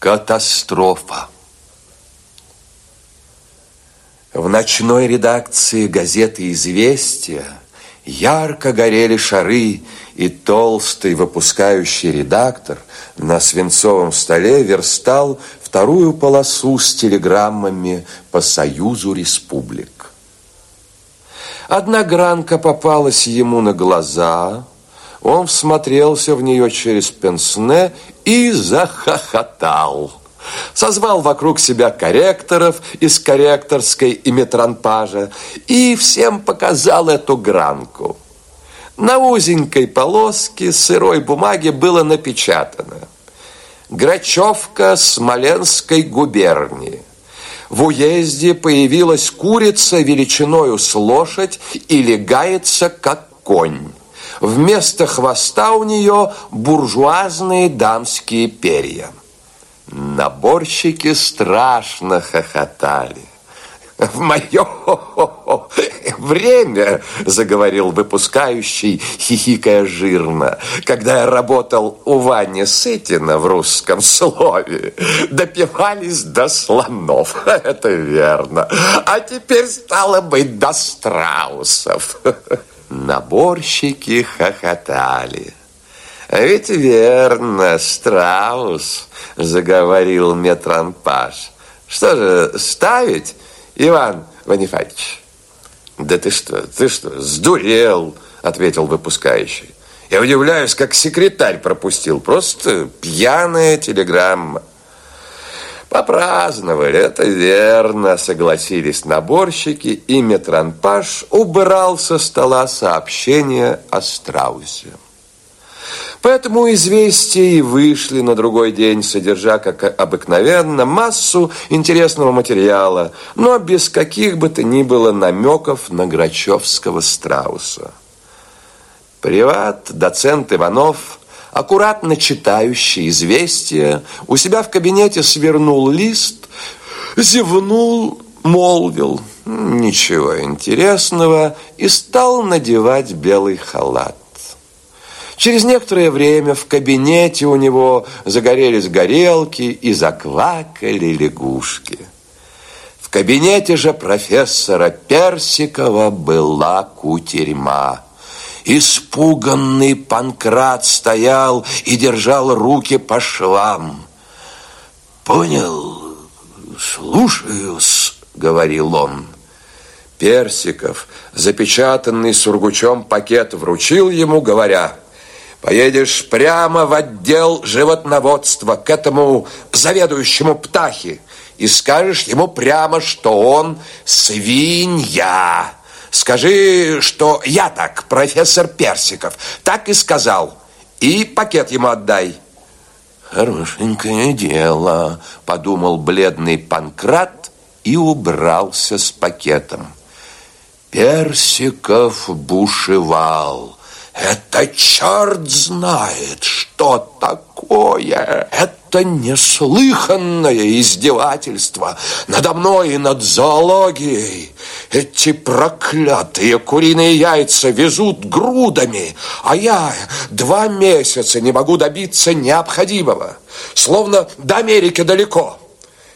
Катастрофа. В ночной редакции газеты «Известия» ярко горели шары, и толстый выпускающий редактор на свинцовом столе верстал вторую полосу с телеграммами по Союзу Республик. Одна гранка попалась ему на глаза, он всмотрелся в нее через пенсне и захохотал. Созвал вокруг себя корректоров из корректорской и метранпажа и всем показал эту гранку. На узенькой полоске сырой бумаги было напечатано «Грачевка Смоленской губернии». В уезде появилась курица величиною с лошадь и легается, как конь. Вместо хвоста у нее буржуазные дамские перья. Наборщики страшно хохотали. В мое время, заговорил выпускающий, хихикая жирно, когда я работал у Вани Сытина в русском слове, допивались до слонов, это верно, а теперь стало быть до страусов. Наборщики хохотали. А ведь верно, страус, заговорил метранпаш. Что же, ставить, Иван Ванифатьевич? Да ты что, ты что, сдурел, ответил выпускающий. Я удивляюсь, как секретарь пропустил. Просто пьяная телеграмма. Попраздновали, это верно, согласились наборщики, и Метранпаш убрал со стола сообщение о страусе. Поэтому известия и вышли на другой день, содержа, как обыкновенно, массу интересного материала, но без каких бы то ни было намеков на Грачевского страуса. Приват, доцент Иванов – аккуратно читающий известия, у себя в кабинете свернул лист, зевнул, молвил ничего интересного и стал надевать белый халат. Через некоторое время в кабинете у него загорелись горелки и заквакали лягушки. В кабинете же профессора Персикова была кутерьма. Испуганный Панкрат стоял и держал руки по швам. «Понял, слушаюсь», — говорил он. Персиков, запечатанный сургучом пакет, вручил ему, говоря, «Поедешь прямо в отдел животноводства к этому заведующему птахи и скажешь ему прямо, что он свинья». Скажи, что я так, профессор Персиков, так и сказал. И пакет ему отдай. Хорошенькое дело, подумал бледный Панкрат и убрался с пакетом. Персиков бушевал. Это черт знает, что такое. Это неслыханное издевательство надо мной и над зоологией. Эти проклятые куриные яйца везут грудами, а я два месяца не могу добиться необходимого. Словно до Америки далеко.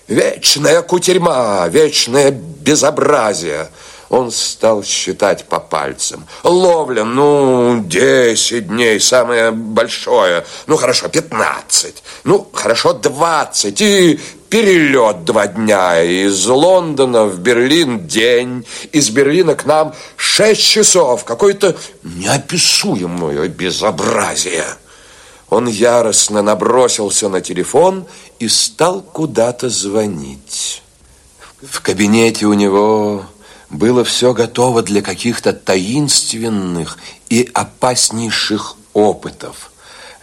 Вечная кутерьма, вечное безобразие – он стал считать по пальцам. Ловля, ну, 10 дней, самое большое. Ну, хорошо, 15. Ну, хорошо, 20. И перелет два дня. Из Лондона в Берлин день. Из Берлина к нам 6 часов. Какое-то неописуемое безобразие. Он яростно набросился на телефон и стал куда-то звонить. В кабинете у него было все готово для каких-то таинственных и опаснейших опытов.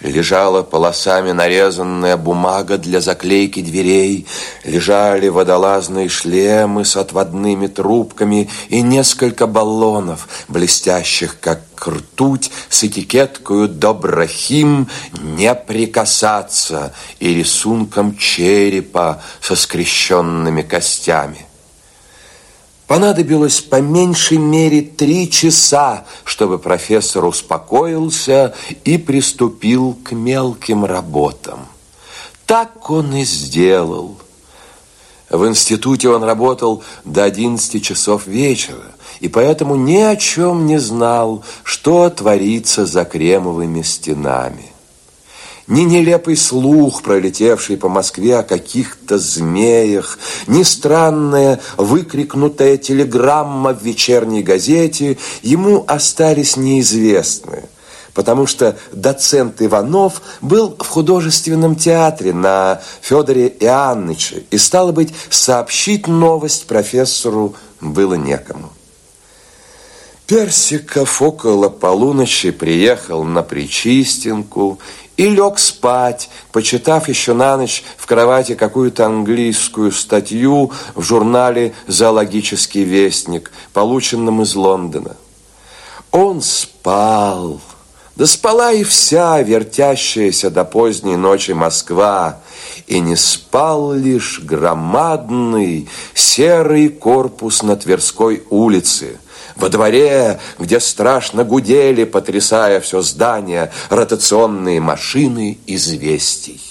Лежала полосами нарезанная бумага для заклейки дверей, лежали водолазные шлемы с отводными трубками и несколько баллонов, блестящих как ртуть, с этикеткою «Доброхим не прикасаться» и рисунком черепа со скрещенными костями. Понадобилось по меньшей мере три часа, чтобы профессор успокоился и приступил к мелким работам. Так он и сделал. В институте он работал до 11 часов вечера, и поэтому ни о чем не знал, что творится за кремовыми стенами. Ни нелепый слух, пролетевший по Москве о каких-то змеях, ни странная выкрикнутая телеграмма в вечерней газете ему остались неизвестны потому что доцент Иванов был в художественном театре на Федоре Иоанныче, и, стало быть, сообщить новость профессору было некому. Персиков около полуночи приехал на Причистинку и лег спать, почитав еще на ночь в кровати какую-то английскую статью в журнале «Зоологический вестник», полученном из Лондона. Он спал, да спала и вся вертящаяся до поздней ночи Москва, и не спал лишь громадный серый корпус на Тверской улице – во дворе, где страшно гудели, потрясая все здание, ротационные машины известий.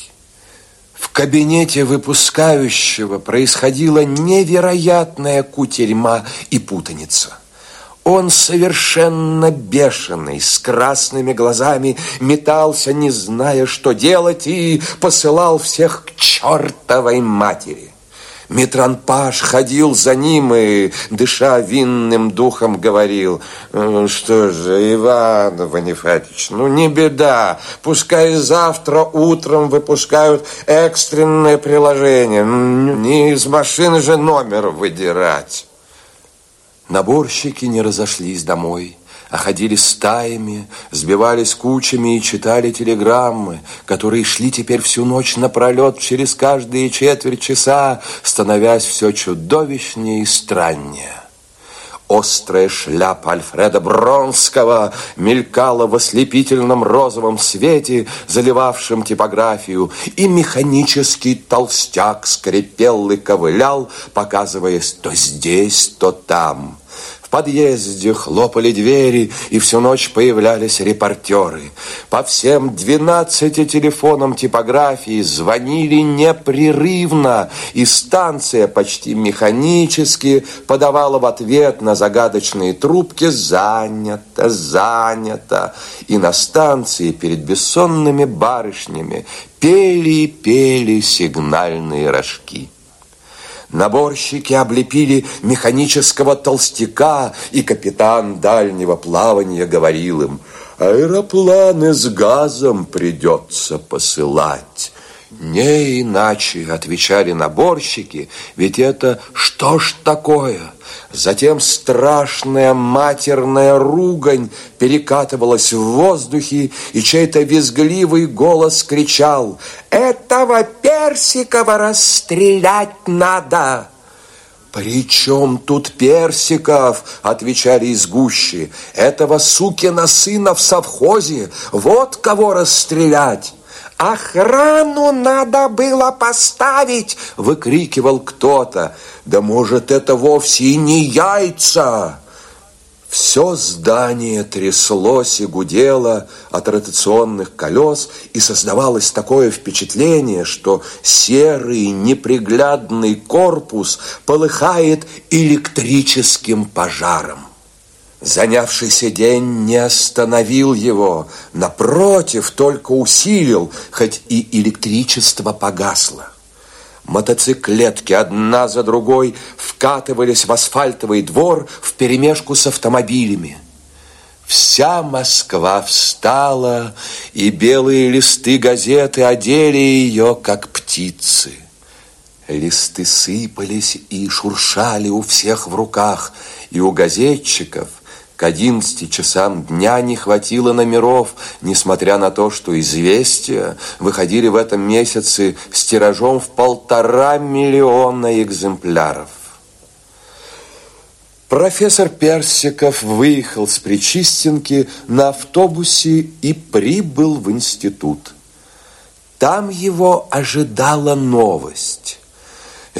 В кабинете выпускающего происходила невероятная кутерьма и путаница. Он совершенно бешеный, с красными глазами, метался, не зная, что делать, и посылал всех к чертовой матери. Митранпаш ходил за ним и, дыша винным духом, говорил, «Ну что же, Иван Ванифатич, ну не беда, пускай завтра утром выпускают экстренное приложение, не из машины же номер выдирать». Наборщики не разошлись домой а ходили стаями, сбивались кучами и читали телеграммы, которые шли теперь всю ночь напролет через каждые четверть часа, становясь все чудовищнее и страннее. Острая шляпа Альфреда Бронского мелькала в ослепительном розовом свете, заливавшем типографию, и механический толстяк скрипел и ковылял, показываясь то здесь, то там подъезде хлопали двери, и всю ночь появлялись репортеры. По всем двенадцати телефонам типографии звонили непрерывно, и станция почти механически подавала в ответ на загадочные трубки «занято, занято». И на станции перед бессонными барышнями пели и пели сигнальные рожки. Наборщики облепили механического толстяка, и капитан дальнего плавания говорил им, «Аэропланы с газом придется посылать». Не иначе, отвечали наборщики, ведь это что ж такое? Затем страшная матерная ругань перекатывалась в воздухе, и чей-то визгливый голос кричал «Этого Персикова расстрелять надо!» «При чем тут Персиков?» – отвечали из гущи. «Этого сукина сына в совхозе, вот кого расстрелять!» «Охрану надо было поставить!» – выкрикивал кто-то. «Да может, это вовсе и не яйца!» Все здание тряслось и гудело от ротационных колес, и создавалось такое впечатление, что серый неприглядный корпус полыхает электрическим пожаром. Занявшийся день не остановил его, напротив, только усилил, хоть и электричество погасло. Мотоциклетки одна за другой вкатывались в асфальтовый двор в перемешку с автомобилями. Вся Москва встала, и белые листы газеты одели ее, как птицы. Листы сыпались и шуршали у всех в руках, и у газетчиков, к одиннадцати часам дня не хватило номеров, несмотря на то, что известия выходили в этом месяце с тиражом в полтора миллиона экземпляров. Профессор Персиков выехал с Причистенки на автобусе и прибыл в институт. Там его ожидала новость.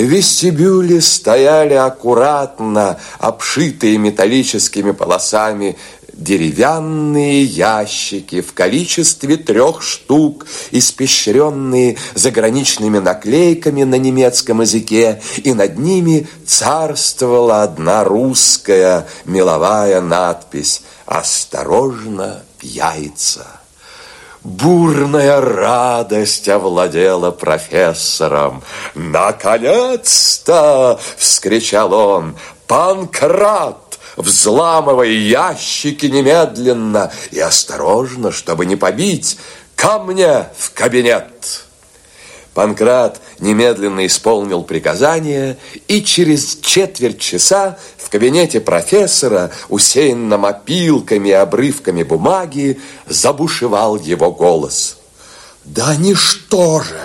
В вестибюле стояли аккуратно обшитые металлическими полосами деревянные ящики в количестве трех штук, испещренные заграничными наклейками на немецком языке, и над ними царствовала одна русская меловая надпись «Осторожно, яйца». Бурная радость овладела профессором. «Наконец-то!» — вскричал он. «Панкрат! Взламывай ящики немедленно и осторожно, чтобы не побить. Ко мне в кабинет!» Панкрат немедленно исполнил приказание, и через четверть часа в кабинете профессора, усеянном опилками и обрывками бумаги, забушевал его голос. «Да ничто же!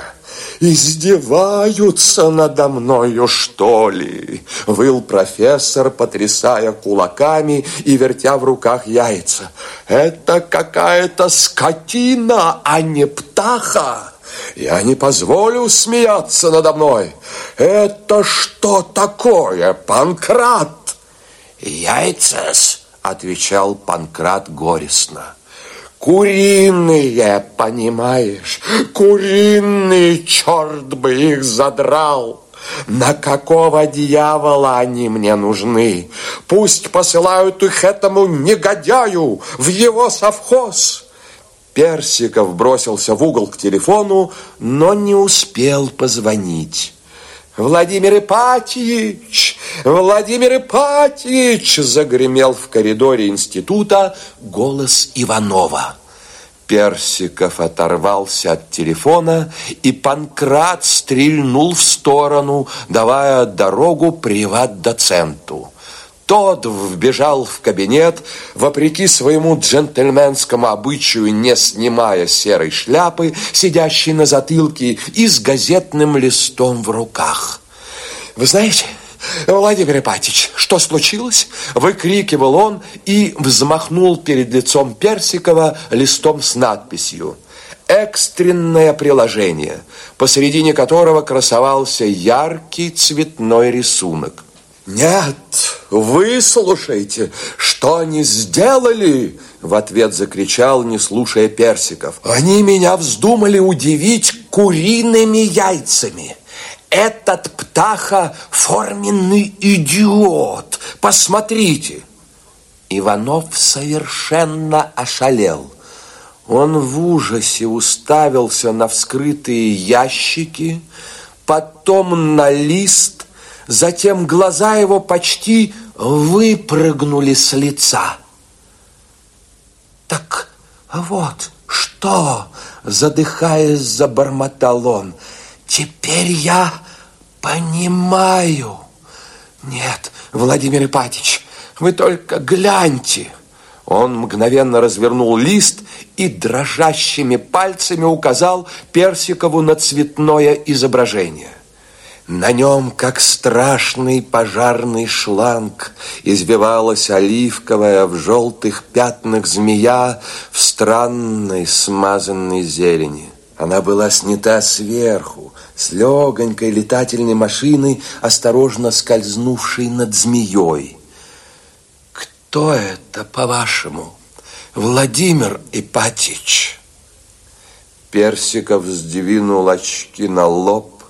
Издеваются надо мною, что ли?» Выл профессор, потрясая кулаками и вертя в руках яйца. «Это какая-то скотина, а не птаха!» Я не позволю смеяться надо мной. Это что такое, Панкрат? Яйца-с, отвечал Панкрат горестно. Куриные, понимаешь? Куриные, черт бы их задрал. На какого дьявола они мне нужны? Пусть посылают их этому негодяю в его совхоз. Персиков бросился в угол к телефону, но не успел позвонить. «Владимир Ипатьевич! Владимир Ипатьевич!» загремел в коридоре института голос Иванова. Персиков оторвался от телефона, и Панкрат стрельнул в сторону, давая дорогу приват-доценту. Тот вбежал в кабинет, вопреки своему джентльменскому обычаю, не снимая серой шляпы, сидящей на затылке, и с газетным листом в руках. «Вы знаете, Владимир Ипатич, что случилось?» Выкрикивал он и взмахнул перед лицом Персикова листом с надписью «Экстренное приложение», посередине которого красовался яркий цветной рисунок. «Нет, вы слушайте, что они сделали!» В ответ закричал, не слушая персиков. «Они меня вздумали удивить куриными яйцами!» Этот птаха форменный идиот. Посмотрите. Иванов совершенно ошалел. Он в ужасе уставился на вскрытые ящики, потом на лист, Затем глаза его почти выпрыгнули с лица. «Так вот что!» — задыхаясь, забормотал он. «Теперь я понимаю!» «Нет, Владимир Ипатич, вы только гляньте!» Он мгновенно развернул лист и дрожащими пальцами указал Персикову на цветное изображение. На нем, как страшный пожарный шланг, Извивалась оливковая в желтых пятнах змея В странной смазанной зелени. Она была снята сверху, с легонькой летательной машиной, осторожно скользнувшей над змеей. Кто это, по-вашему? Владимир Ипатич. Персиков сдвинул очки на лоб,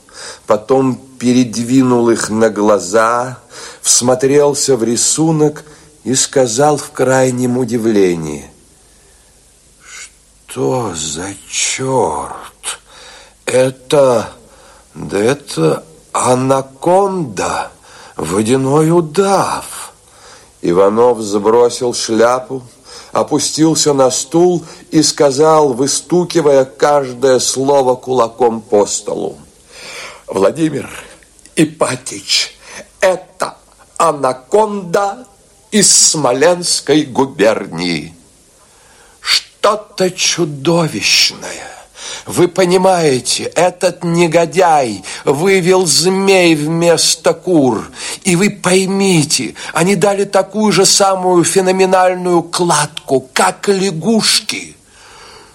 потом передвинул их на глаза, всмотрелся в рисунок и сказал в крайнем удивлении. Что за черт? Это, да это анаконда, водяной удав. Иванов сбросил шляпу, опустился на стул и сказал, выстукивая каждое слово кулаком по столу. Владимир Ипатич, это анаконда из Смоленской губернии. Что-то чудовищное. Вы понимаете, этот негодяй вывел змей вместо кур. И вы поймите, они дали такую же самую феноменальную кладку, как лягушки.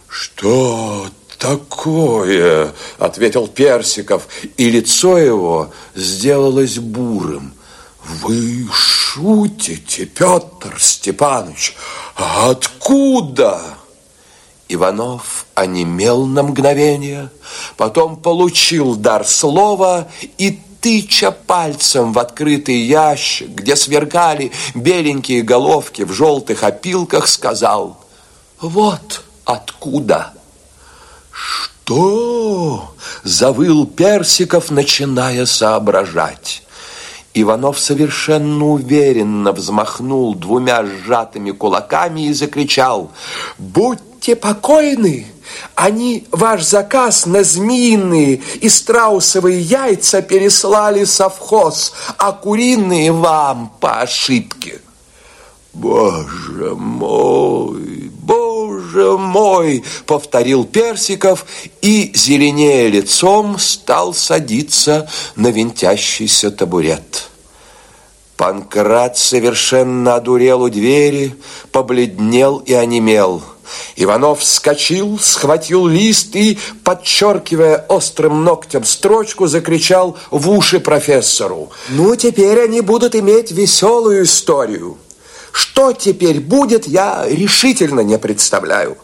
Что такое?» – ответил Персиков, и лицо его сделалось бурым. «Вы шутите, Петр Степанович? Откуда? Иванов онемел на мгновение, потом получил дар слова и тыча пальцем в открытый ящик, где свергали беленькие головки в желтых опилках, сказал, вот откуда. Что? Завыл Персиков, начиная соображать. Иванов совершенно уверенно взмахнул двумя сжатыми кулаками и закричал «Будьте покойны! Они ваш заказ на змеиные и страусовые яйца переслали совхоз, а куриные вам по ошибке». «Боже мой, боже мой!» — повторил Персиков и, зеленее лицом, стал садиться на винтящийся табурет. Панкрат совершенно одурел у двери, побледнел и онемел. Иванов вскочил, схватил лист и, подчеркивая острым ногтем строчку, закричал в уши профессору. «Ну, теперь они будут иметь веселую историю». Что теперь будет, я решительно не представляю.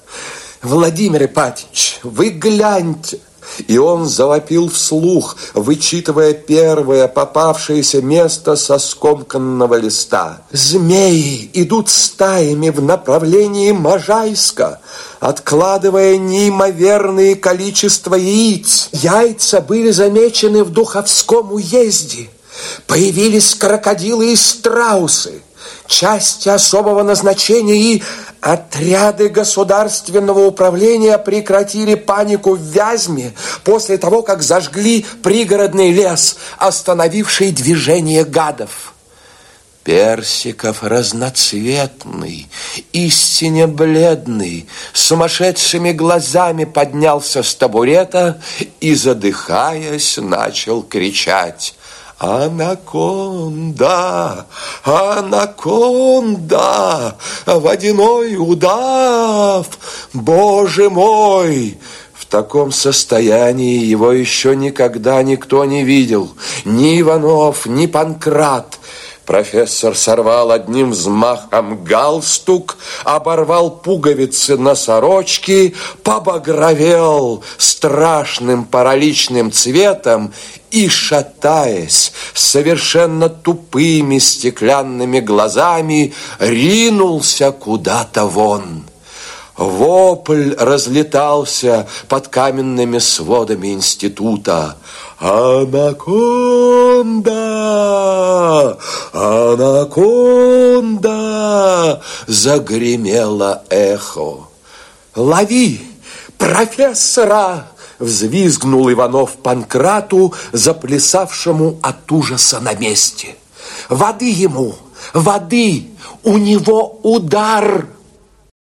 Владимир Ипатич, вы гляньте. И он завопил вслух, вычитывая первое попавшееся место со скомканного листа. Змеи идут стаями в направлении Можайска, откладывая неимоверные количество яиц. Яйца были замечены в Духовском уезде. Появились крокодилы и страусы части особого назначения и отряды государственного управления прекратили панику в Вязьме после того, как зажгли пригородный лес, остановивший движение гадов. Персиков разноцветный, истинно бледный, сумасшедшими глазами поднялся с табурета и, задыхаясь, начал кричать. Анаконда, анаконда, водяной удав, боже мой! В таком состоянии его еще никогда никто не видел. Ни Иванов, ни Панкрат. Профессор сорвал одним взмахом галстук, оборвал пуговицы на сорочке, побагровел страшным параличным цветом и, шатаясь, совершенно тупыми стеклянными глазами, ринулся куда-то вон. Вопль разлетался под каменными сводами института. «Анаконда! Анаконда!» Загремело эхо. «Лови профессора!» Взвизгнул Иванов Панкрату, заплясавшему от ужаса на месте. «Воды ему! Воды! У него удар!»